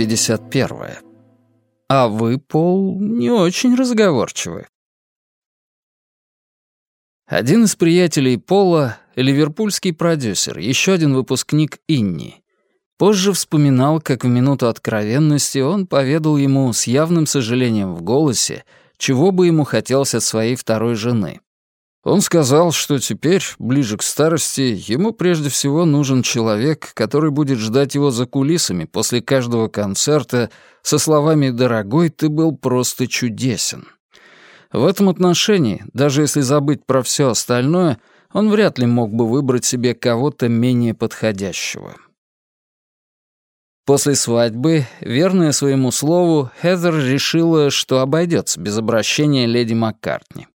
Глава 51. А вы, Пол, не очень разговорчивы. Один из приятелей Пола — ливерпульский продюсер, еще один выпускник Инни. Позже вспоминал, как в минуту откровенности он поведал ему с явным сожалением в голосе, чего бы ему хотелось от своей второй жены. Он сказал, что теперь, ближе к старости, ему прежде всего нужен человек, который будет ждать его за кулисами после каждого концерта со словами «Дорогой, ты был просто чудесен». В этом отношении, даже если забыть про все остальное, он вряд ли мог бы выбрать себе кого-то менее подходящего. После свадьбы, верная своему слову, Хезер решила, что обойдется без обращения леди Маккартни.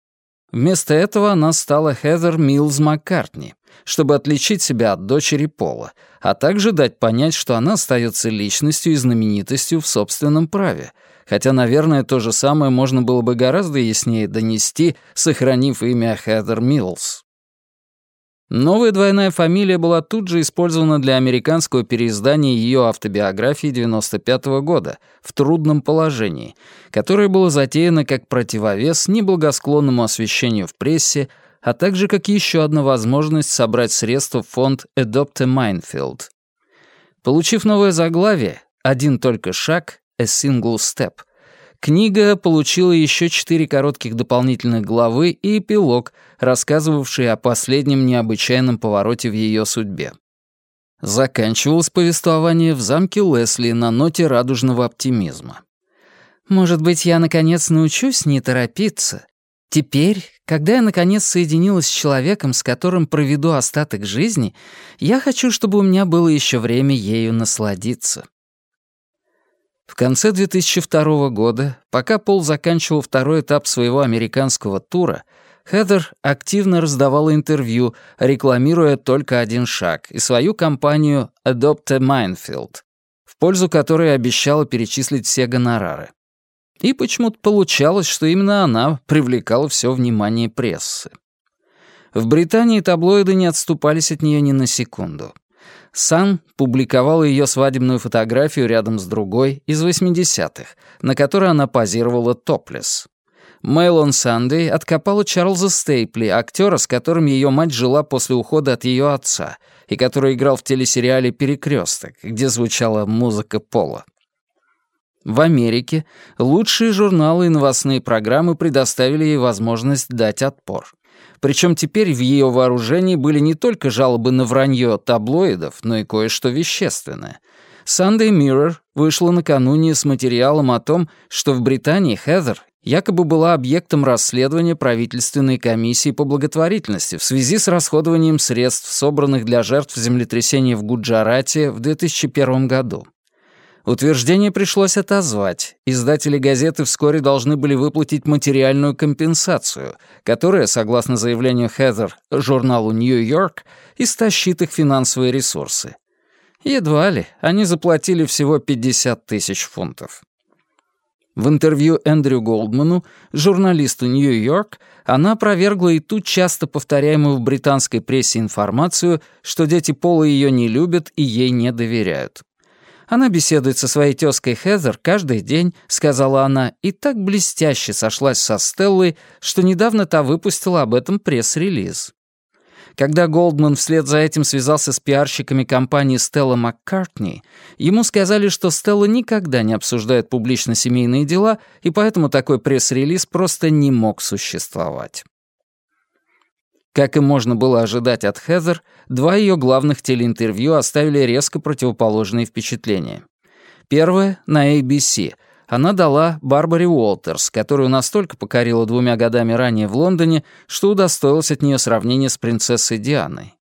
Вместо этого она стала Хезер Милз Маккартни, чтобы отличить себя от дочери Пола, а также дать понять, что она остается личностью и знаменитостью в собственном праве, хотя, наверное, то же самое можно было бы гораздо яснее донести, сохранив имя Хезер Милз. Новая двойная фамилия была тут же использована для американского переиздания ее автобиографии 95 -го года «В трудном положении», которое было затеяно как противовес неблагосклонному освещению в прессе, а также как еще одна возможность собрать средства в фонд Adopt a Minefield. Получив новое заглавие «Один только шаг» — A Single Step — Книга получила еще четыре коротких дополнительных главы и эпилог, рассказывавший о последнем необычайном повороте в ее судьбе. Заканчивалось повествование в замке Лесли на ноте радужного оптимизма. «Может быть, я, наконец, научусь не торопиться. Теперь, когда я, наконец, соединилась с человеком, с которым проведу остаток жизни, я хочу, чтобы у меня было еще время ею насладиться». В конце 2002 года, пока Пол заканчивал второй этап своего американского тура, Хедер активно раздавала интервью, рекламируя только один шаг и свою компанию Adopt a Minefield, в пользу которой обещала перечислить все гонорары. И почему-то получалось, что именно она привлекала все внимание прессы. В Британии таблоиды не отступались от нее ни на секунду. Сан публиковала ее свадебную фотографию рядом с другой из 80-х, на которой она позировала топлес. Mail on Sunday откопала Чарльза Стейпли, актера, с которым ее мать жила после ухода от ее отца, и который играл в телесериале «Перекресток», где звучала музыка Пола. В Америке лучшие журналы и новостные программы предоставили ей возможность дать отпор. Причем теперь в ее вооружении были не только жалобы на вранье таблоидов, но и кое-что вещественное. Sunday Mirror вышла накануне с материалом о том, что в Британии Хезер якобы была объектом расследования правительственной комиссии по благотворительности в связи с расходованием средств, собранных для жертв землетрясения в Гуджарате в 2001 году. Утверждение пришлось отозвать. Издатели газеты вскоре должны были выплатить материальную компенсацию, которая, согласно заявлению Хезер журналу «Нью-Йорк», истощит их финансовые ресурсы. Едва ли, они заплатили всего 50 тысяч фунтов. В интервью Эндрю Голдману, журналисту «Нью-Йорк», она опровергла и ту часто повторяемую в британской прессе информацию, что дети Пола ее не любят и ей не доверяют. Она беседует со своей тёзкой Хезер каждый день, сказала она, и так блестяще сошлась со Стеллой, что недавно та выпустила об этом пресс-релиз. Когда Голдман вслед за этим связался с пиарщиками компании Стелла Маккартни, ему сказали, что Стелла никогда не обсуждает публично семейные дела, и поэтому такой пресс-релиз просто не мог существовать. Как и можно было ожидать от Хезер, два ее главных телеинтервью оставили резко противоположные впечатления. Первое — на ABC. Она дала Барбаре Уолтерс, которую настолько покорила двумя годами ранее в Лондоне, что удостоилась от нее сравнения с принцессой Дианой.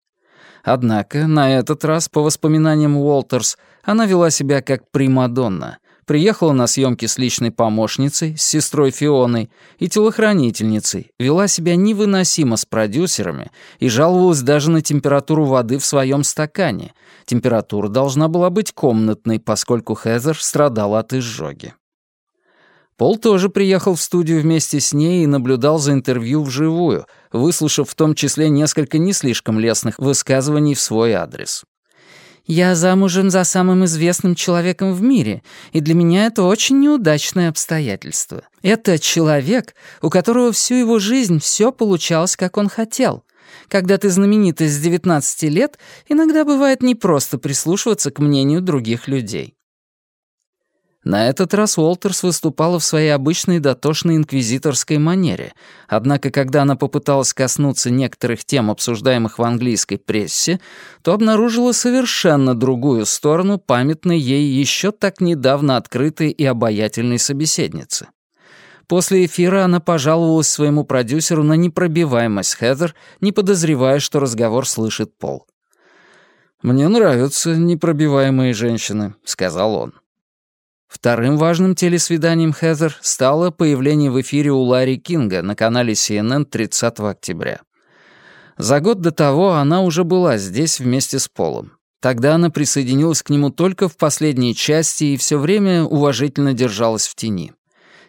Однако на этот раз, по воспоминаниям Уолтерс, она вела себя как Примадонна — приехала на съемки с личной помощницей, с сестрой Фионой и телохранительницей, вела себя невыносимо с продюсерами и жаловалась даже на температуру воды в своем стакане. Температура должна была быть комнатной, поскольку Хезер страдала от изжоги. Пол тоже приехал в студию вместе с ней и наблюдал за интервью вживую, выслушав в том числе несколько не слишком лестных высказываний в свой адрес. «Я замужем за самым известным человеком в мире, и для меня это очень неудачное обстоятельство. Это человек, у которого всю его жизнь все получалось, как он хотел. Когда ты знаменитость с 19 лет, иногда бывает непросто прислушиваться к мнению других людей». На этот раз Уолтерс выступала в своей обычной дотошной инквизиторской манере, однако когда она попыталась коснуться некоторых тем, обсуждаемых в английской прессе, то обнаружила совершенно другую сторону памятной ей еще так недавно открытой и обаятельной собеседницы. После эфира она пожаловалась своему продюсеру на непробиваемость Хедер, не подозревая, что разговор слышит Пол. «Мне нравятся непробиваемые женщины», — сказал он. Вторым важным телесвиданием Хезер стало появление в эфире у Ларри Кинга на канале CNN 30 октября. За год до того она уже была здесь вместе с Полом. Тогда она присоединилась к нему только в последней части и все время уважительно держалась в тени.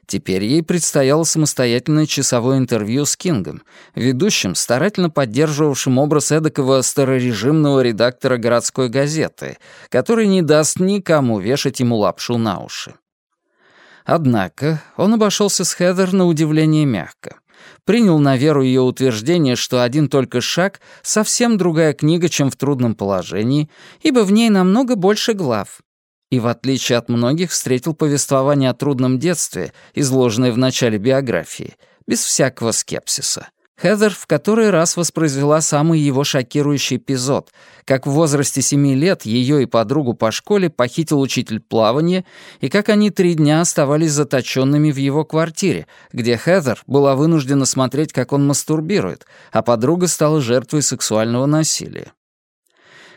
Теперь ей предстояло самостоятельное часовое интервью с Кингом, ведущим, старательно поддерживавшим образ эдакого старорежимного редактора городской газеты, который не даст никому вешать ему лапшу на уши. Однако он обошелся с Хедер на удивление мягко. Принял на веру ее утверждение, что один только шаг — совсем другая книга, чем в трудном положении, ибо в ней намного больше глав, и, в отличие от многих, встретил повествование о трудном детстве, изложенное в начале биографии, без всякого скепсиса. Хедер в который раз воспроизвела самый его шокирующий эпизод, как в возрасте семи лет ее и подругу по школе похитил учитель плавания, и как они три дня оставались заточенными в его квартире, где Хедер была вынуждена смотреть, как он мастурбирует, а подруга стала жертвой сексуального насилия.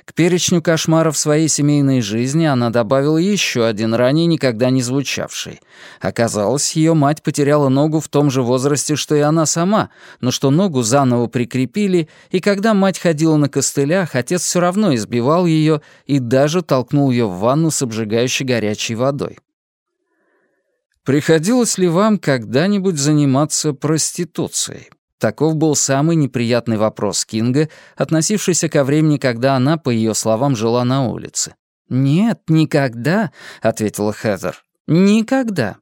К перечню кошмаров своей семейной жизни она добавила еще один ранее никогда не звучавший. Оказалось, ее мать потеряла ногу в том же возрасте, что и она сама, но что ногу заново прикрепили, и когда мать ходила на костылях, отец все равно избивал ее и даже толкнул ее в ванну с обжигающей горячей водой. Приходилось ли вам когда-нибудь заниматься проституцией? Таков был самый неприятный вопрос Кинга, относившийся ко времени, когда она, по ее словам, жила на улице. «Нет, никогда», — ответила Хезер. «Никогда».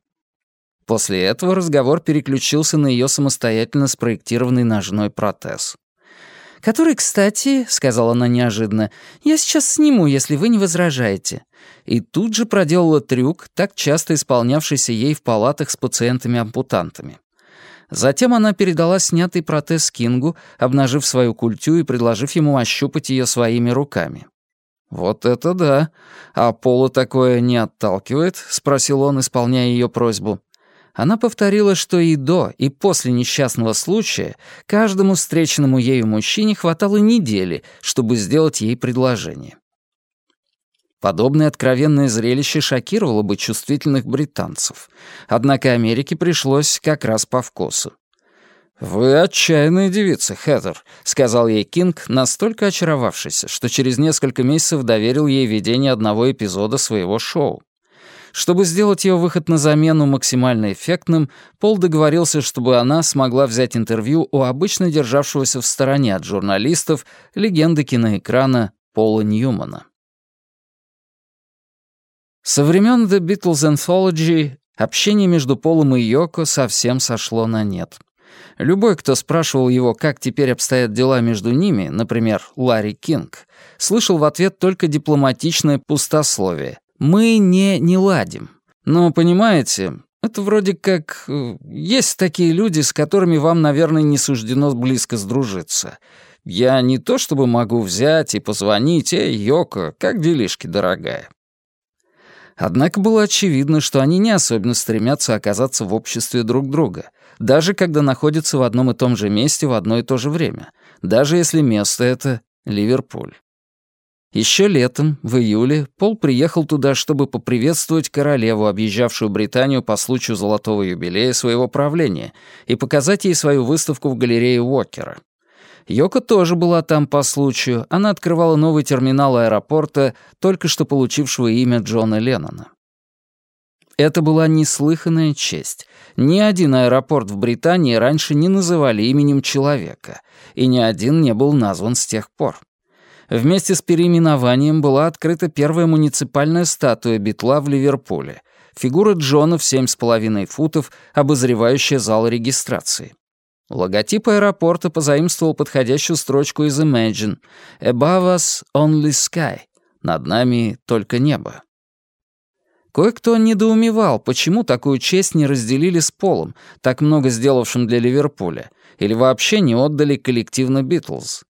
После этого разговор переключился на ее самостоятельно спроектированный ножной протез. «Который, кстати, — сказала она неожиданно, — я сейчас сниму, если вы не возражаете». И тут же проделала трюк, так часто исполнявшийся ей в палатах с пациентами-ампутантами. Затем она передала снятый протез Кингу, обнажив свою культю и предложив ему ощупать ее своими руками. «Вот это да! А Пола такое не отталкивает?» — спросил он, исполняя ее просьбу. Она повторила, что и до, и после несчастного случая каждому встреченному ею мужчине хватало недели, чтобы сделать ей предложение. Подобное откровенное зрелище шокировало бы чувствительных британцев. Однако Америке пришлось как раз по вкусу. «Вы отчаянная девица, Хэттер», — сказал ей Кинг, настолько очаровавшийся, что через несколько месяцев доверил ей ведение одного эпизода своего шоу. Чтобы сделать ее выход на замену максимально эффектным, Пол договорился, чтобы она смогла взять интервью у обычно державшегося в стороне от журналистов легенды киноэкрана Пола Ньюмана. Со времен The Beatles Anthology общение между Полом и Йоко совсем сошло на нет. Любой, кто спрашивал его, как теперь обстоят дела между ними, например, Ларри Кинг, слышал в ответ только дипломатичное пустословие. «Мы не не ладим». Но, понимаете, это вроде как... Э, есть такие люди, с которыми вам, наверное, не суждено близко сдружиться. Я не то чтобы могу взять и позвонить, «Эй, Йоко, как делишки, дорогая?» Однако было очевидно, что они не особенно стремятся оказаться в обществе друг друга, даже когда находятся в одном и том же месте в одно и то же время, даже если место это Ливерпуль. Еще летом, в июле, Пол приехал туда, чтобы поприветствовать королеву, объезжавшую Британию по случаю золотого юбилея своего правления, и показать ей свою выставку в галерее Уокера. Йока тоже была там по случаю. Она открывала новый терминал аэропорта, только что получившего имя Джона Леннона. Это была неслыханная честь. Ни один аэропорт в Британии раньше не называли именем человека, и ни один не был назван с тех пор. Вместе с переименованием была открыта первая муниципальная статуя Битла в Ливерпуле, фигура Джона в семь с половиной футов, обозревающая зал регистрации. Логотип аэропорта позаимствовал подходящую строчку из Imagine «Above us only sky» — «Над нами только небо». Кое-кто недоумевал, почему такую честь не разделили с Полом, так много сделавшим для Ливерпуля, или вообще не отдали коллективно Битлз.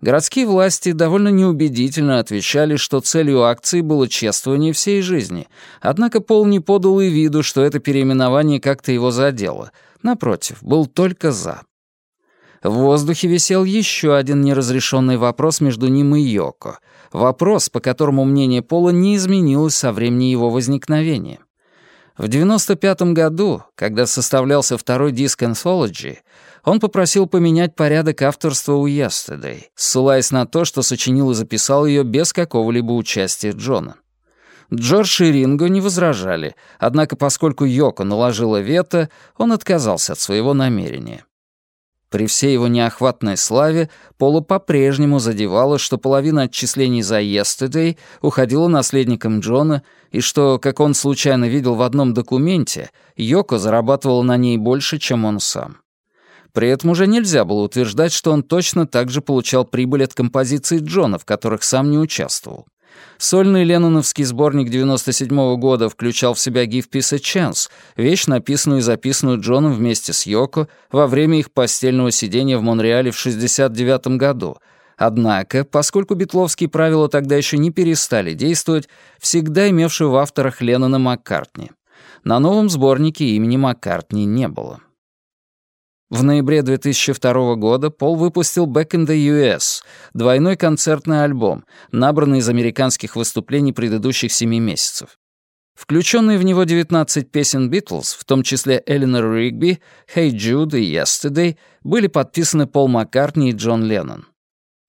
Городские власти довольно неубедительно отвечали, что целью акции было чествование всей жизни, однако Пол не подал и виду, что это переименование как-то его задело. Напротив, был только «за». В воздухе висел еще один неразрешенный вопрос между ним и Йоко. Вопрос, по которому мнение Пола не изменилось со времени его возникновения. В 95 году, когда составлялся второй диск Anthology, он попросил поменять порядок авторства у Yesterday, ссылаясь на то, что сочинил и записал ее без какого-либо участия Джона. Джордж и Ринго не возражали, однако поскольку Йоко наложила вето, он отказался от своего намерения. При всей его неохватной славе Пола по-прежнему задевало, что половина отчислений за «Yesterday» уходила наследникам Джона, и что, как он случайно видел в одном документе, Йоко зарабатывала на ней больше, чем он сам. При этом уже нельзя было утверждать, что он точно так же получал прибыль от композиций Джона, в которых сам не участвовал. Сольный ленноновский сборник 97 -го года включал в себя «Give Peace a Chance», вещь, написанную и записанную Джоном вместе с Йоко во время их постельного сидения в Монреале в 69 году. Однако, поскольку битловские правила тогда еще не перестали действовать, всегда имевшую в авторах Леннона Маккартни. На новом сборнике имени Маккартни не было. В ноябре 2002 года Пол выпустил «Back in the US» — двойной концертный альбом, набранный из американских выступлений предыдущих семи месяцев. Включенные в него 19 песен «Битлз», в том числе «Элинор Ригби», «Hey Jude» и «Yesterday», были подписаны Пол Маккартни и Джон Леннон.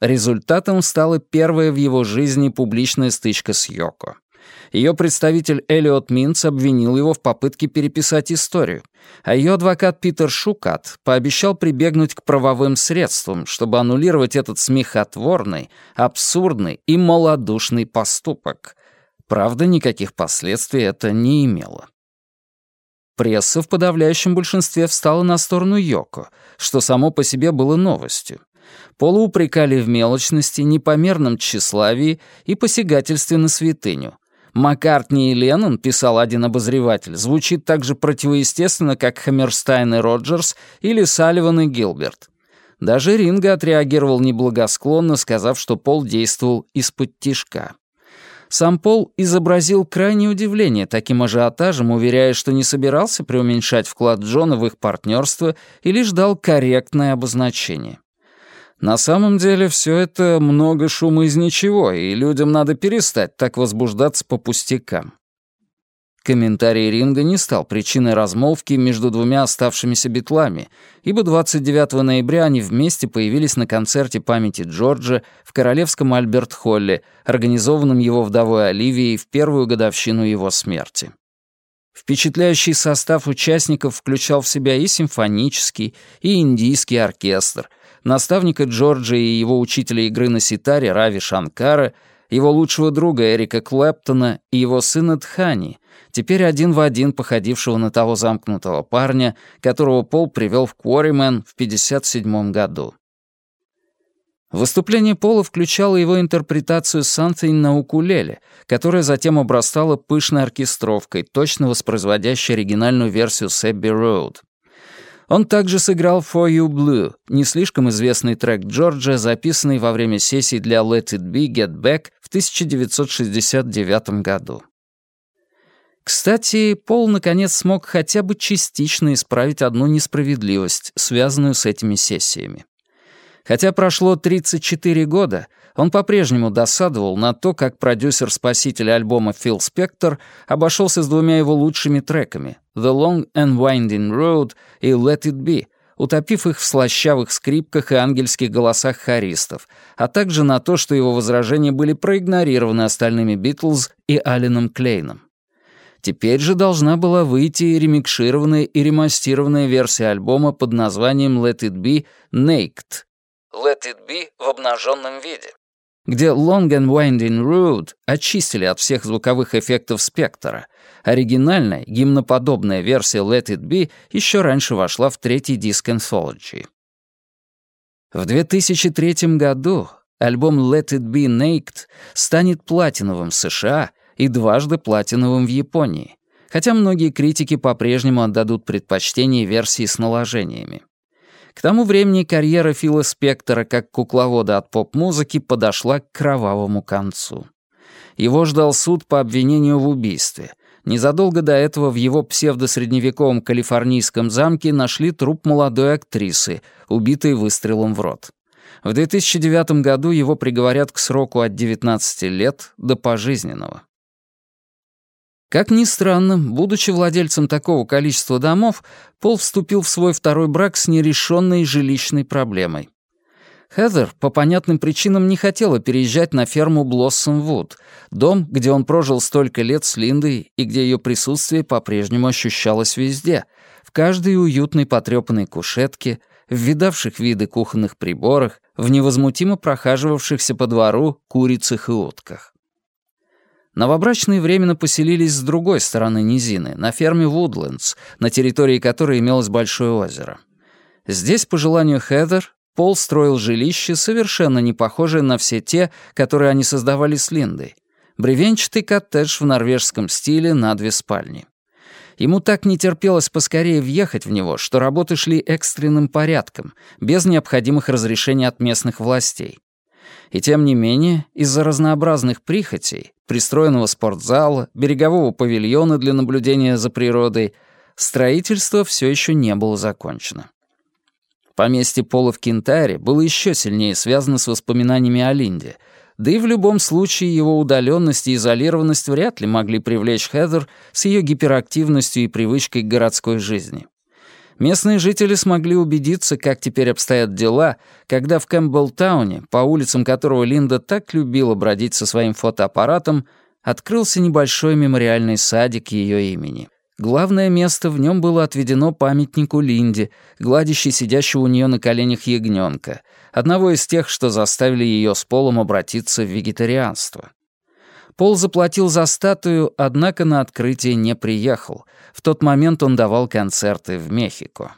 Результатом стала первая в его жизни публичная стычка с Йоко. Ее представитель Элиот Минц обвинил его в попытке переписать историю, а ее адвокат Питер Шукат пообещал прибегнуть к правовым средствам, чтобы аннулировать этот смехотворный, абсурдный и малодушный поступок. Правда, никаких последствий это не имело. Пресса в подавляющем большинстве встала на сторону Йоко, что само по себе было новостью. Пола упрекали в мелочности, непомерном тщеславии и посягательстве на святыню, Маккартни и Леннон, писал один обозреватель, звучит так же противоестественно, как Хаммерстайн и Роджерс или Салливан и Гилберт. Даже Ринго отреагировал неблагосклонно, сказав, что Пол действовал из-под тишка. Сам Пол изобразил крайнее удивление таким ажиотажем, уверяя, что не собирался преуменьшать вклад Джона в их партнерство и лишь дал корректное обозначение. На самом деле все это много шума из ничего, и людям надо перестать так возбуждаться по пустякам. Комментарий Ринга не стал причиной размолвки между двумя оставшимися битлами, ибо 29 ноября они вместе появились на концерте памяти Джорджа в Королевском Альберт-Холле, организованном его вдовой Оливией в первую годовщину его смерти. Впечатляющий состав участников включал в себя и симфонический, и индийский оркестр, наставника Джорджа и его учителя игры на ситаре Рави Шанкара, его лучшего друга Эрика Клэптона и его сына Тхани, теперь один в один походившего на того замкнутого парня, которого Пол привел в Quarryman в 1957 году. Выступление Пола включало его интерпретацию «Something» на укулеле, которая затем обрастала пышной оркестровкой, точно воспроизводящей оригинальную версию «Сэбби Роуд». Он также сыграл «For You Blue», не слишком известный трек Джорджа, записанный во время сессии для «Let It Be, Get Back» в 1969 году. Кстати, Пол наконец смог хотя бы частично исправить одну несправедливость, связанную с этими сессиями. Хотя прошло 34 года, он по-прежнему досадовал на то, как продюсер-спаситель альбома Фил Спектор обошелся с двумя его лучшими треками «The Long and Winding Road» и «Let It Be», утопив их в слащавых скрипках и ангельских голосах хористов, а также на то, что его возражения были проигнорированы остальными Битлз и Алленом Клейном. Теперь же должна была выйти ремикшированная и ремастированная версия альбома под названием «Let It Be Naked», «Let It Be» в обнаженном виде, где Long and Winding Road очистили от всех звуковых эффектов спектра. Оригинальная, гимноподобная версия Let It Be еще раньше вошла в третий диск Anthology. В 2003 году альбом Let It Be Naked станет платиновым в США и дважды платиновым в Японии, хотя многие критики по-прежнему отдадут предпочтение версии с наложениями. К тому времени карьера Фила Спектора как кукловода от поп-музыки подошла к кровавому концу. Его ждал суд по обвинению в убийстве. Незадолго до этого в его псевдосредневековом калифорнийском замке нашли труп молодой актрисы, убитой выстрелом в рот. В 2009 году его приговорят к сроку от 19 лет до пожизненного. Как ни странно, будучи владельцем такого количества домов, Пол вступил в свой второй брак с нерешенной жилищной проблемой. Хезер по понятным причинам не хотела переезжать на ферму Блоссом-Вуд, дом, где он прожил столько лет с Линдой и где ее присутствие по-прежнему ощущалось везде, в каждой уютной потрепанной кушетке, в видавших виды кухонных приборах, в невозмутимо прохаживавшихся по двору курицах и утках. Новобрачные временно поселились с другой стороны низины, на ферме Вудлендс, на территории которой имелось большое озеро. Здесь, по желанию Хедер, Пол строил жилище, совершенно не похожее на все те, которые они создавали с Линдой. Бревенчатый коттедж в норвежском стиле на две спальни. Ему так не терпелось поскорее въехать в него, что работы шли экстренным порядком, без необходимых разрешений от местных властей. И тем не менее, из-за разнообразных прихотей, пристроенного спортзала, берегового павильона для наблюдения за природой, строительство все еще не было закончено. Поместье Пола в Кентаре было еще сильнее связано с воспоминаниями о Линде, да и в любом случае его удаленность и изолированность вряд ли могли привлечь Хедер с ее гиперактивностью и привычкой к городской жизни. Местные жители смогли убедиться, как теперь обстоят дела, когда в Кэмпбеллтауне, по улицам которого Линда так любила бродить со своим фотоаппаратом, открылся небольшой мемориальный садик ее имени. Главное место в нем было отведено памятнику Линде, гладящей сидящего у нее на коленях ягненка, одного из тех, что заставили ее с Полом обратиться в вегетарианство. Пол заплатил за статую, однако на открытие не приехал. В тот момент он давал концерты в Мехико.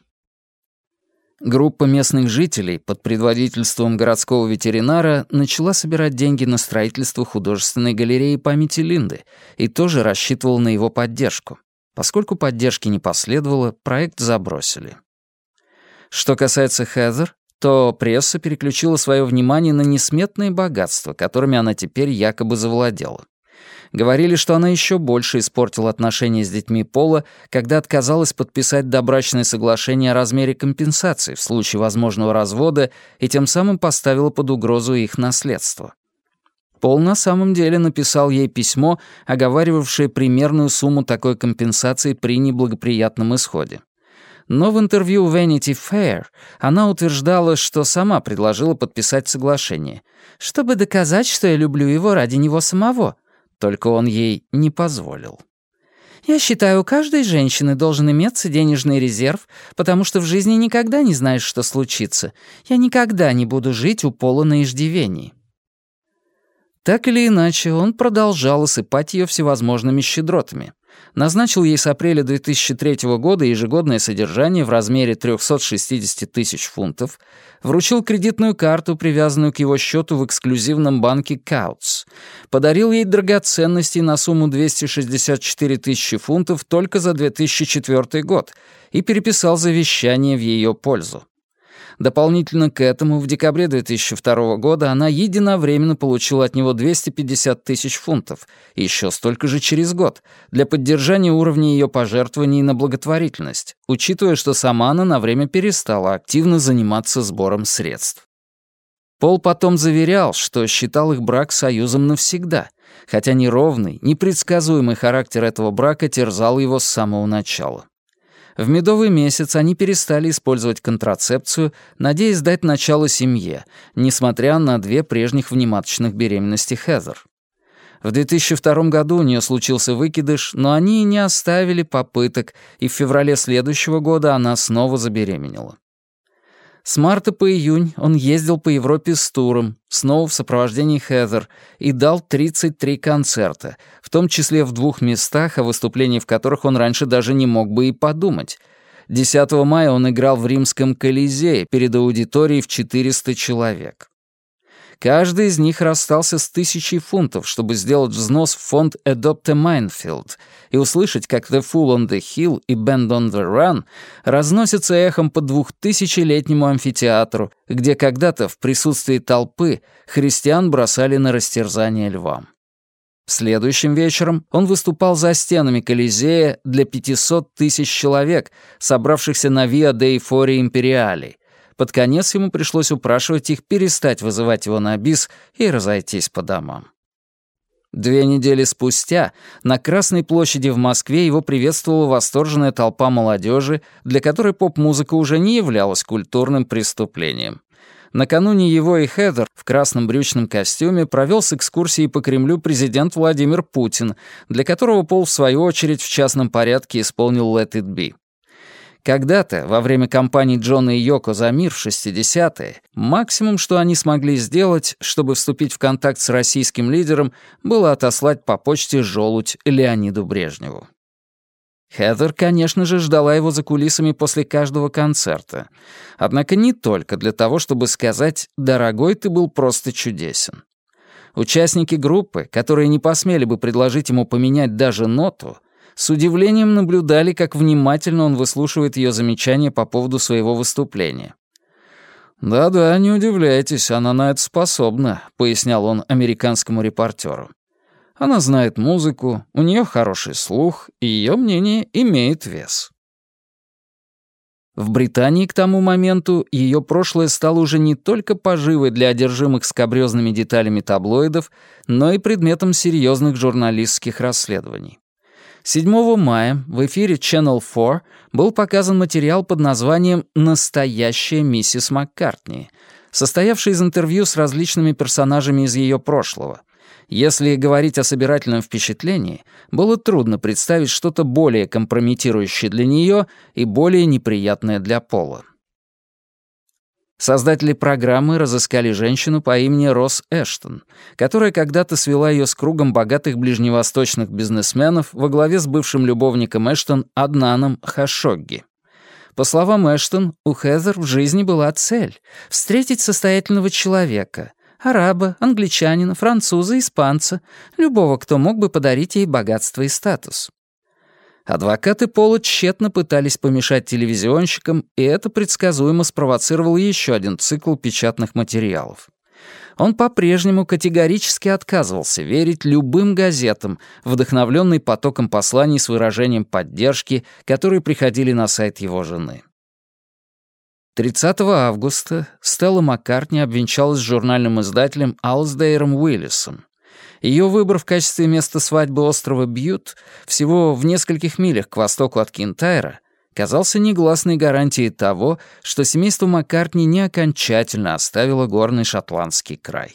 Группа местных жителей под предводительством городского ветеринара начала собирать деньги на строительство художественной галереи памяти Линды и тоже рассчитывал на его поддержку. Поскольку поддержки не последовало, проект забросили. Что касается Хезер, то пресса переключила свое внимание на несметные богатства, которыми она теперь якобы завладела. Говорили, что она еще больше испортила отношения с детьми Пола, когда отказалась подписать добрачное соглашение о размере компенсации в случае возможного развода и тем самым поставила под угрозу их наследство. Пол на самом деле написал ей письмо, оговаривавшее примерную сумму такой компенсации при неблагоприятном исходе но в интервью Vanity Fair она утверждала, что сама предложила подписать соглашение, чтобы доказать, что я люблю его ради него самого, только он ей не позволил. Я считаю, у каждой женщины должен иметься денежный резерв, потому что в жизни никогда не знаешь, что случится. Я никогда не буду жить у пола на иждивении. Так или иначе, он продолжал осыпать ее всевозможными щедротами назначил ей с апреля 2003 года ежегодное содержание в размере 360 тысяч фунтов, вручил кредитную карту, привязанную к его счету в эксклюзивном банке Каутс, подарил ей драгоценности на сумму 264 тысячи фунтов только за 2004 год и переписал завещание в ее пользу. Дополнительно к этому, в декабре 2002 года она единовременно получила от него 250 тысяч фунтов, еще столько же через год, для поддержания уровня ее пожертвований на благотворительность, учитывая, что сама она на время перестала активно заниматься сбором средств. Пол потом заверял, что считал их брак союзом навсегда, хотя неровный, непредсказуемый характер этого брака терзал его с самого начала. В медовый месяц они перестали использовать контрацепцию, надеясь дать начало семье, несмотря на две прежних внематочных беременности Хезер. В 2002 году у нее случился выкидыш, но они не оставили попыток, и в феврале следующего года она снова забеременела. С марта по июнь он ездил по Европе с туром, снова в сопровождении Хезер, и дал 33 концерта, в том числе в двух местах, о выступлении в которых он раньше даже не мог бы и подумать. 10 мая он играл в римском Колизее перед аудиторией в 400 человек. Каждый из них расстался с тысячей фунтов, чтобы сделать взнос в фонд Adopt a Minefield и услышать, как The Fool on the Hill и Band on the Run разносятся эхом по двухтысячелетнему амфитеатру, где когда-то в присутствии толпы христиан бросали на растерзание львам. Следующим вечером он выступал за стенами Колизея для 500 тысяч человек, собравшихся на Виа де Фори Империали, под конец ему пришлось упрашивать их перестать вызывать его на бис и разойтись по домам. Две недели спустя на Красной площади в Москве его приветствовала восторженная толпа молодежи, для которой поп-музыка уже не являлась культурным преступлением. Накануне его и Хедер в красном брючном костюме провел с экскурсией по Кремлю президент Владимир Путин, для которого Пол, в свою очередь, в частном порядке исполнил «Let it be». Когда-то, во время кампании Джона и Йоко за мир в 60-е, максимум, что они смогли сделать, чтобы вступить в контакт с российским лидером, было отослать по почте желудь Леониду Брежневу. Хедер, конечно же, ждала его за кулисами после каждого концерта. Однако не только для того, чтобы сказать «дорогой, ты был просто чудесен». Участники группы, которые не посмели бы предложить ему поменять даже ноту, с удивлением наблюдали, как внимательно он выслушивает ее замечания по поводу своего выступления. «Да-да, не удивляйтесь, она на это способна», — пояснял он американскому репортеру. «Она знает музыку, у нее хороший слух, и ее мнение имеет вес». В Британии к тому моменту ее прошлое стало уже не только поживой для одержимых скабрёзными деталями таблоидов, но и предметом серьезных журналистских расследований. 7 мая в эфире Channel 4 был показан материал под названием «Настоящая миссис Маккартни», состоявший из интервью с различными персонажами из ее прошлого. Если говорить о собирательном впечатлении, было трудно представить что-то более компрометирующее для нее и более неприятное для Пола. Создатели программы разыскали женщину по имени Росс Эштон, которая когда-то свела ее с кругом богатых ближневосточных бизнесменов во главе с бывшим любовником Эштон Аднаном Хашогги. По словам Эштон, у Хезер в жизни была цель — встретить состоятельного человека — араба, англичанина, француза, испанца, любого, кто мог бы подарить ей богатство и статус. Адвокаты Пола тщетно пытались помешать телевизионщикам, и это предсказуемо спровоцировало еще один цикл печатных материалов. Он по-прежнему категорически отказывался верить любым газетам, вдохновленный потоком посланий с выражением поддержки, которые приходили на сайт его жены. 30 августа Стелла Маккартни обвенчалась с журнальным издателем Алсдейром Уиллисом. Ее выбор в качестве места свадьбы острова Бьют, всего в нескольких милях к востоку от Кинтайра, казался негласной гарантией того, что семейство Маккартни не окончательно оставило горный шотландский край.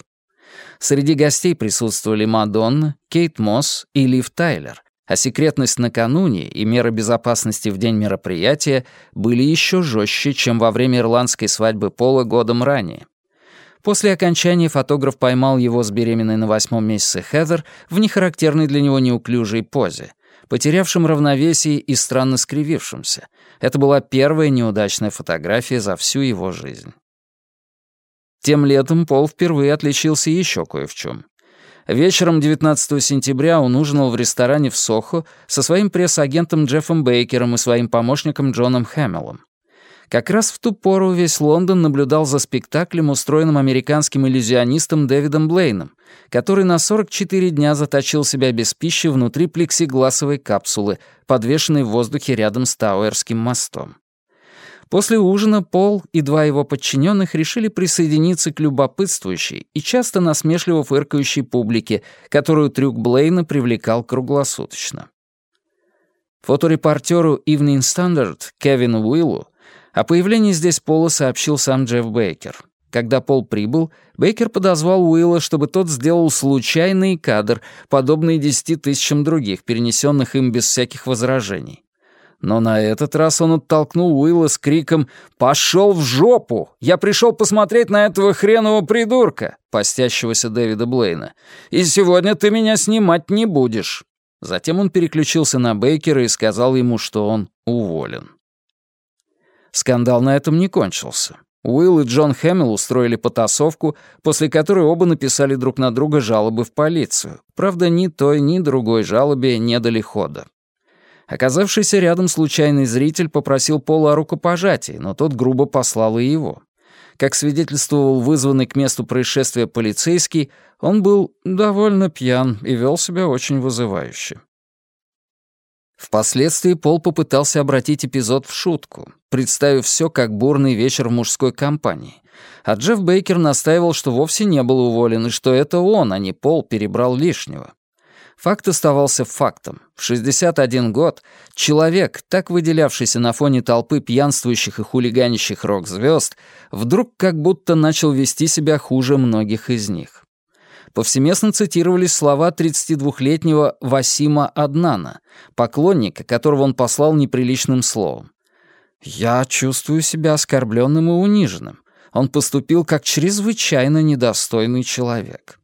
Среди гостей присутствовали Мадонна, Кейт Мосс и Лив Тайлер, а секретность накануне и меры безопасности в день мероприятия были еще жестче, чем во время ирландской свадьбы Пола годом ранее. После окончания фотограф поймал его с беременной на восьмом месяце Хедер в нехарактерной для него неуклюжей позе, потерявшем равновесие и странно скривившемся. Это была первая неудачная фотография за всю его жизнь. Тем летом Пол впервые отличился еще кое в чем. Вечером 19 сентября он ужинал в ресторане в Сохо со своим пресс-агентом Джеффом Бейкером и своим помощником Джоном Хэмиллом. Как раз в ту пору весь Лондон наблюдал за спектаклем, устроенным американским иллюзионистом Дэвидом Блейном, который на 44 дня заточил себя без пищи внутри плексигласовой капсулы, подвешенной в воздухе рядом с Тауэрским мостом. После ужина Пол и два его подчиненных решили присоединиться к любопытствующей и часто насмешливо фыркающей публике, которую трюк Блейна привлекал круглосуточно. Фоторепортеру Evening Standard Кевину Уиллу о появлении здесь Пола сообщил сам Джефф Бейкер. Когда Пол прибыл, Бейкер подозвал Уилла, чтобы тот сделал случайный кадр, подобный десяти тысячам других, перенесенных им без всяких возражений. Но на этот раз он оттолкнул Уилла с криком «Пошел в жопу! Я пришел посмотреть на этого хренового придурка!» постящегося Дэвида Блейна. «И сегодня ты меня снимать не будешь!» Затем он переключился на Бейкера и сказал ему, что он уволен. Скандал на этом не кончился. Уилл и Джон Хэмилл устроили потасовку, после которой оба написали друг на друга жалобы в полицию. Правда, ни той, ни другой жалобе не дали хода. Оказавшийся рядом случайный зритель попросил Пола о рукопожатии, но тот грубо послал и его. Как свидетельствовал вызванный к месту происшествия полицейский, он был довольно пьян и вел себя очень вызывающе. Впоследствии Пол попытался обратить эпизод в шутку, представив все как бурный вечер в мужской компании. А Джефф Бейкер настаивал, что вовсе не был уволен, и что это он, а не Пол, перебрал лишнего. Факт оставался фактом. В 61 год человек, так выделявшийся на фоне толпы пьянствующих и хулиганящих рок-звезд, вдруг как будто начал вести себя хуже многих из них. Повсеместно цитировались слова 32-летнего Васима Аднана, поклонника, которого он послал неприличным словом. «Я чувствую себя оскорбленным и униженным. Он поступил как чрезвычайно недостойный человек».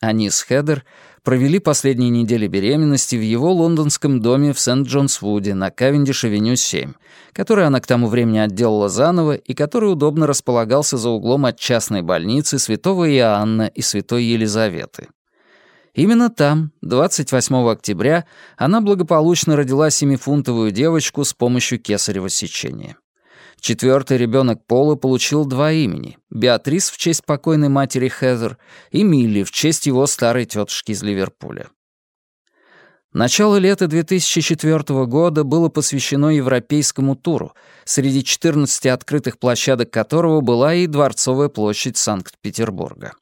Они с Хедер провели последние недели беременности в его лондонском доме в Сент-Джонс-Вуде на Кавендиш-авеню 7, который она к тому времени отделала заново и который удобно располагался за углом от частной больницы Святого Иоанна и Святой Елизаветы. Именно там, 28 октября, она благополучно родила семифунтовую девочку с помощью кесарево сечения. Четвертый ребенок Пола получил два имени — Беатрис в честь покойной матери Хезер и Милли в честь его старой тетушки из Ливерпуля. Начало лета 2004 года было посвящено европейскому туру, среди 14 открытых площадок которого была и Дворцовая площадь Санкт-Петербурга.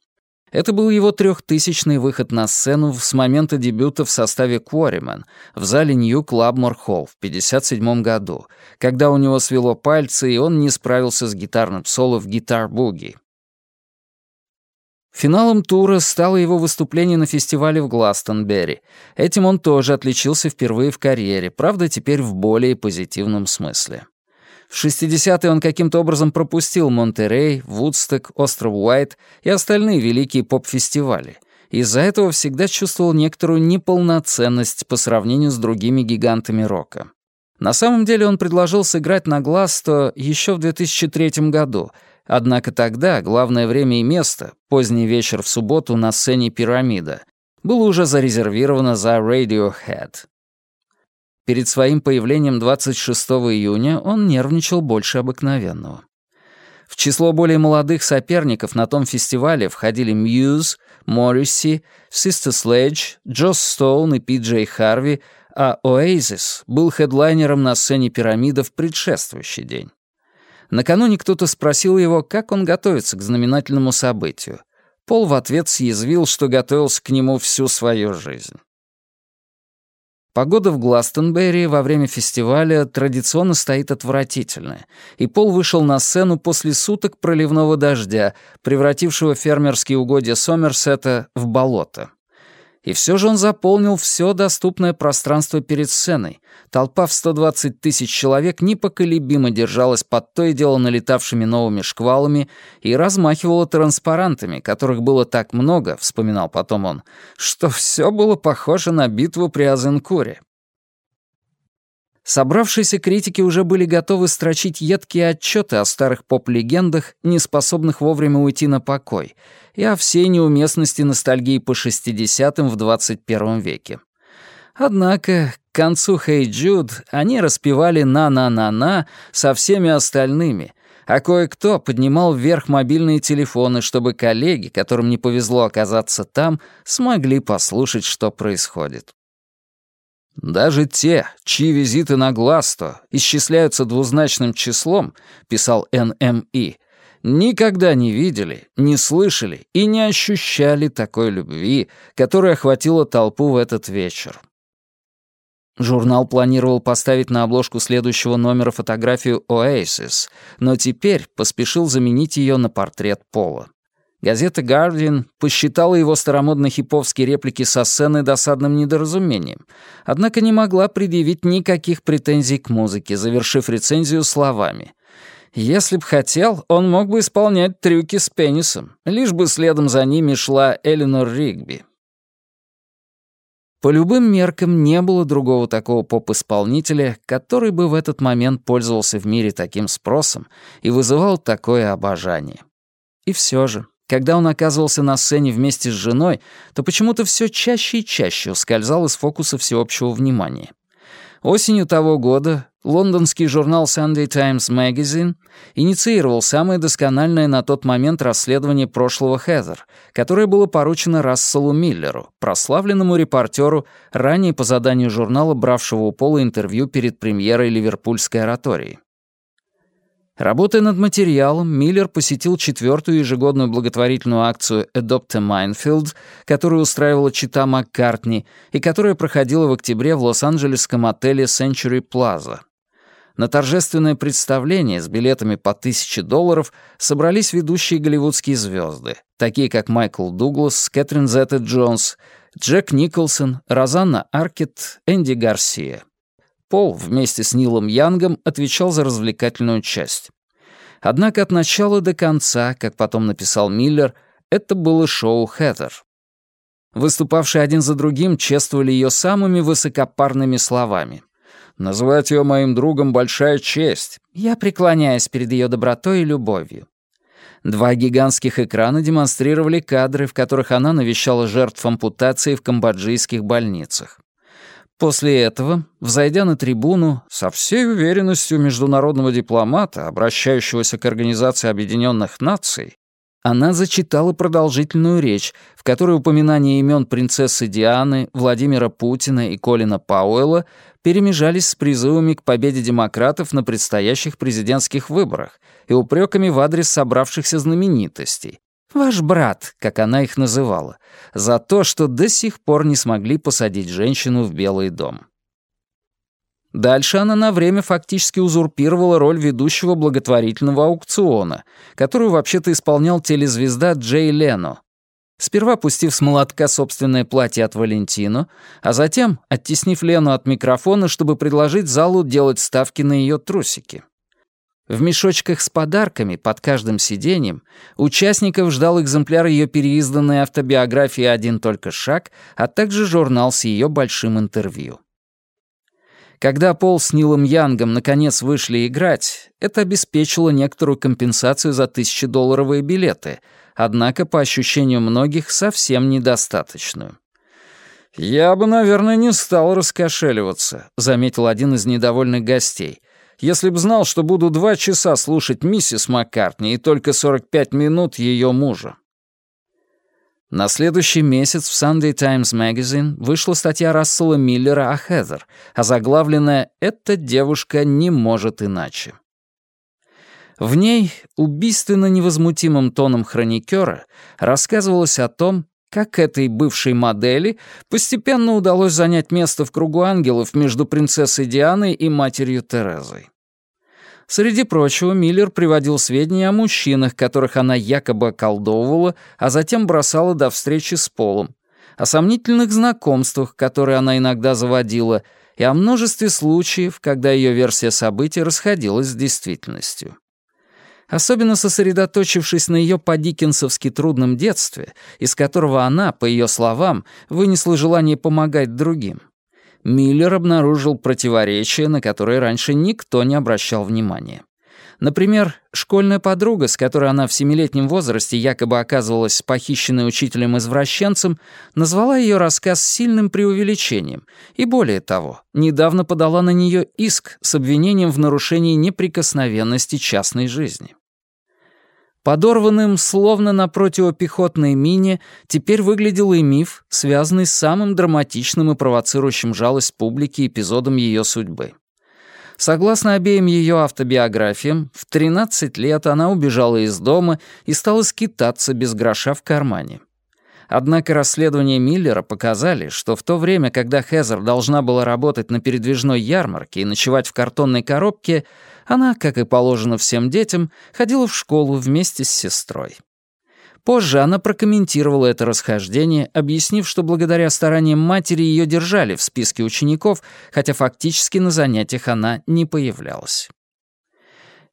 Это был его трехтысячный выход на сцену с момента дебюта в составе Quarrymen в зале Нью Клабмор Холл в 1957 году, когда у него свело пальцы, и он не справился с гитарным соло в «Гитар-буги». Финалом тура стало его выступление на фестивале в Гластонберри. Этим он тоже отличился впервые в карьере, правда, теперь в более позитивном смысле. В 60-е он каким-то образом пропустил Монтерей, Вудсток, Остров Уайт и остальные великие поп-фестивали. Из-за этого всегда чувствовал некоторую неполноценность по сравнению с другими гигантами рока. На самом деле он предложил сыграть на Гласто еще в 2003 году, однако тогда главное время и место, поздний вечер в субботу на сцене «Пирамида», было уже зарезервировано за Radiohead. Перед своим появлением 26 июня он нервничал больше обыкновенного. В число более молодых соперников на том фестивале входили Muse, Morrissey, Sister Sledge, Джос Стоун и Пи Харви, а Oasis был хедлайнером на сцене «Пирамида» в предшествующий день. Накануне кто-то спросил его, как он готовится к знаменательному событию. Пол в ответ съязвил, что готовился к нему всю свою жизнь. Погода в Гластенберри во время фестиваля традиционно стоит отвратительная, и Пол вышел на сцену после суток проливного дождя, превратившего фермерские угодья Сомерсета в болото. И все же он заполнил все доступное пространство перед сценой. Толпа в 120 тысяч человек непоколебимо держалась под то и дело налетавшими новыми шквалами и размахивала транспарантами, которых было так много, вспоминал потом он, что все было похоже на битву при Азенкуре. Собравшиеся критики уже были готовы строчить едкие отчеты о старых поп-легендах, не способных вовремя уйти на покой, и о всей неуместности ностальгии по 60-м в 21 веке. Однако к концу «Хей hey Джуд» они распевали «на-на-на-на» со всеми остальными, а кое-кто поднимал вверх мобильные телефоны, чтобы коллеги, которым не повезло оказаться там, смогли послушать, что происходит. «Даже те, чьи визиты на Гласто исчисляются двузначным числом», — писал НМИ, никогда не видели, не слышали и не ощущали такой любви, которая охватила толпу в этот вечер. Журнал планировал поставить на обложку следующего номера фотографию Oasis, но теперь поспешил заменить ее на портрет Пола. Газета «Гардиан» посчитала его старомодно-хиповские реплики со сцены досадным недоразумением, однако не могла предъявить никаких претензий к музыке, завершив рецензию словами. Если б хотел, он мог бы исполнять трюки с пенисом, лишь бы следом за ними шла Эленор Ригби. По любым меркам не было другого такого поп-исполнителя, который бы в этот момент пользовался в мире таким спросом и вызывал такое обожание. И все же, когда он оказывался на сцене вместе с женой, то почему-то все чаще и чаще ускользал из фокуса всеобщего внимания. Осенью того года лондонский журнал Sunday Times Magazine инициировал самое доскональное на тот момент расследование прошлого Хезер, которое было поручено Расселу Миллеру, прославленному репортеру, ранее по заданию журнала, бравшего у Пола интервью перед премьерой Ливерпульской оратории. Работая над материалом, Миллер посетил четвертую ежегодную благотворительную акцию «Adopt a Minefield», которую устраивала чита Маккартни и которая проходила в октябре в лос-анджелесском отеле Century Plaza. На торжественное представление с билетами по тысяче долларов собрались ведущие голливудские звезды, такие как Майкл Дуглас, Кэтрин Зетта Джонс, Джек Николсон, Розанна Аркет, Энди Гарсия. Пол вместе с Нилом Янгом отвечал за развлекательную часть. Однако от начала до конца, как потом написал Миллер, это было шоу Хэттер. Выступавшие один за другим чествовали ее самыми высокопарными словами. «Называть ее моим другом — большая честь. Я преклоняюсь перед ее добротой и любовью». Два гигантских экрана демонстрировали кадры, в которых она навещала жертв ампутации в камбоджийских больницах. После этого, взойдя на трибуну, со всей уверенностью международного дипломата, обращающегося к Организации Объединенных Наций, она зачитала продолжительную речь, в которой упоминания имен принцессы Дианы, Владимира Путина и Колина Пауэлла перемежались с призывами к победе демократов на предстоящих президентских выборах и упреками в адрес собравшихся знаменитостей, Ваш брат, как она их называла, за то, что до сих пор не смогли посадить женщину в Белый дом. Дальше она на время фактически узурпировала роль ведущего благотворительного аукциона, которую вообще-то исполнял телезвезда Джей Лено. Сперва пустив с молотка собственное платье от Валентино, а затем оттеснив Лену от микрофона, чтобы предложить залу делать ставки на ее трусики. В мешочках с подарками под каждым сиденьем участников ждал экземпляр ее переизданной автобиографии «Один только шаг», а также журнал с ее большим интервью. Когда Пол с Нилом Янгом наконец вышли играть, это обеспечило некоторую компенсацию за тысячедолларовые билеты, однако, по ощущению многих, совсем недостаточную. «Я бы, наверное, не стал раскошеливаться», — заметил один из недовольных гостей — если б знал, что буду два часа слушать миссис Маккартни и только 45 минут ее мужа. На следующий месяц в Sunday Times Magazine вышла статья Рассела Миллера о Хезер, озаглавленная «Эта девушка не может иначе». В ней убийственно невозмутимым тоном хроникера рассказывалось о том, как этой бывшей модели постепенно удалось занять место в кругу ангелов между принцессой Дианой и матерью Терезой. Среди прочего, Миллер приводил сведения о мужчинах, которых она якобы околдовывала, а затем бросала до встречи с Полом, о сомнительных знакомствах, которые она иногда заводила, и о множестве случаев, когда ее версия событий расходилась с действительностью особенно сосредоточившись на ее по-диккенсовски трудном детстве, из которого она, по ее словам, вынесла желание помогать другим. Миллер обнаружил противоречия, на которые раньше никто не обращал внимания. Например, школьная подруга, с которой она в семилетнем возрасте якобы оказывалась похищенной учителем-извращенцем, назвала ее рассказ сильным преувеличением и, более того, недавно подала на нее иск с обвинением в нарушении неприкосновенности частной жизни. Подорванным, словно на противопехотной мине, теперь выглядел и миф, связанный с самым драматичным и провоцирующим жалость публики эпизодом ее судьбы. Согласно обеим ее автобиографиям, в 13 лет она убежала из дома и стала скитаться без гроша в кармане. Однако расследования Миллера показали, что в то время, когда Хезер должна была работать на передвижной ярмарке и ночевать в картонной коробке, она, как и положено всем детям, ходила в школу вместе с сестрой. Позже она прокомментировала это расхождение, объяснив, что благодаря стараниям матери ее держали в списке учеников, хотя фактически на занятиях она не появлялась.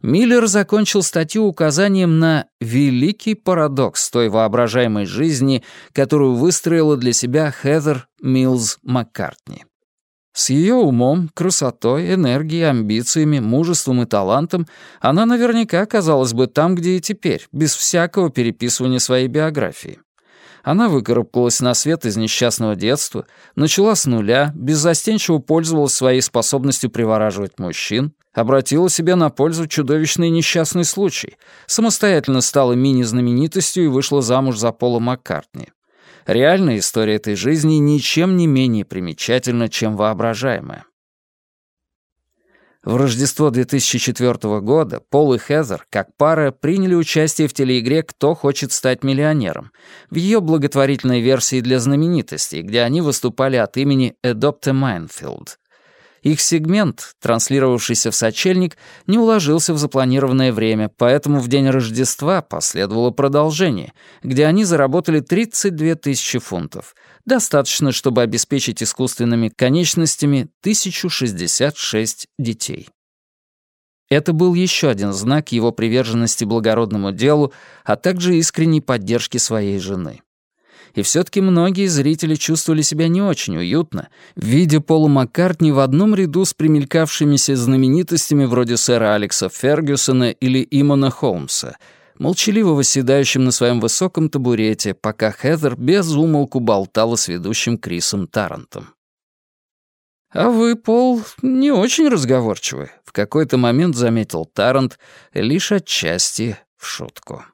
Миллер закончил статью указанием на великий парадокс той воображаемой жизни, которую выстроила для себя Хезер Милз Маккартни. С ее умом, красотой, энергией, амбициями, мужеством и талантом она наверняка оказалась бы там, где и теперь, без всякого переписывания своей биографии. Она выкарабкалась на свет из несчастного детства, начала с нуля, беззастенчиво пользовалась своей способностью привораживать мужчин, обратила себе на пользу чудовищный несчастный случай, самостоятельно стала мини-знаменитостью и вышла замуж за Пола Маккартни. Реальная история этой жизни ничем не менее примечательна, чем воображаемая. В Рождество 2004 года Пол и Хезер, как пара, приняли участие в телеигре «Кто хочет стать миллионером» в ее благотворительной версии для знаменитостей, где они выступали от имени Adopt a Minefield. Их сегмент, транслировавшийся в сочельник, не уложился в запланированное время, поэтому в день Рождества последовало продолжение, где они заработали 32 тысячи фунтов. Достаточно, чтобы обеспечить искусственными конечностями 1066 детей. Это был еще один знак его приверженности благородному делу, а также искренней поддержки своей жены и все-таки многие зрители чувствовали себя не очень уютно, видя Пола Маккартни в одном ряду с примелькавшимися знаменитостями вроде сэра Алекса Фергюсона или Имона Холмса, молчаливо восседающим на своем высоком табурете, пока Хезер без умолку болтала с ведущим Крисом Таррантом. «А вы, Пол, не очень разговорчивы», — в какой-то момент заметил Тарант, лишь отчасти в шутку.